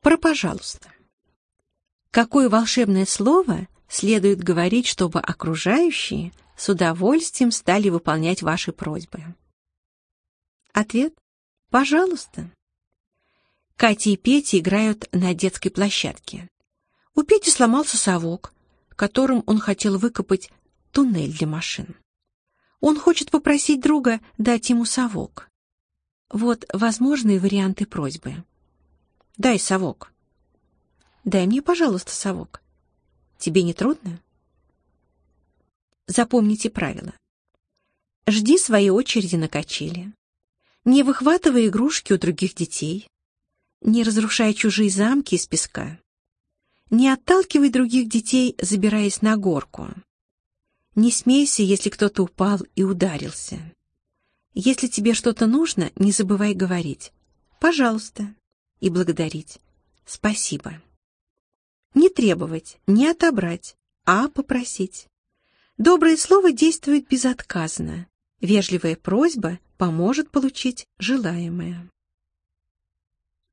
Про «пожалуйста». Какое волшебное слово следует говорить, чтобы окружающие с удовольствием стали выполнять ваши просьбы? Ответ – пожалуйста. Катя и Петя играют на детской площадке. У Пети сломался совок, которым он хотел выкопать туннель для машин. Он хочет попросить друга дать ему совок. Вот возможные варианты просьбы. «Дай совок». «Дай мне, пожалуйста, совок». «Тебе не трудно?» Запомните правило. Жди своей очереди на качели. Не выхватывай игрушки у других детей. Не разрушай чужие замки из песка. Не отталкивай других детей, забираясь на горку. Не смейся, если кто-то упал и ударился. Если тебе что-то нужно, не забывай говорить «пожалуйста» и благодарить «спасибо». Не требовать, не отобрать, а попросить. Доброе слово действует безотказно. Вежливая просьба поможет получить желаемое.